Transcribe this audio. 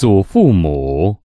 祖父母。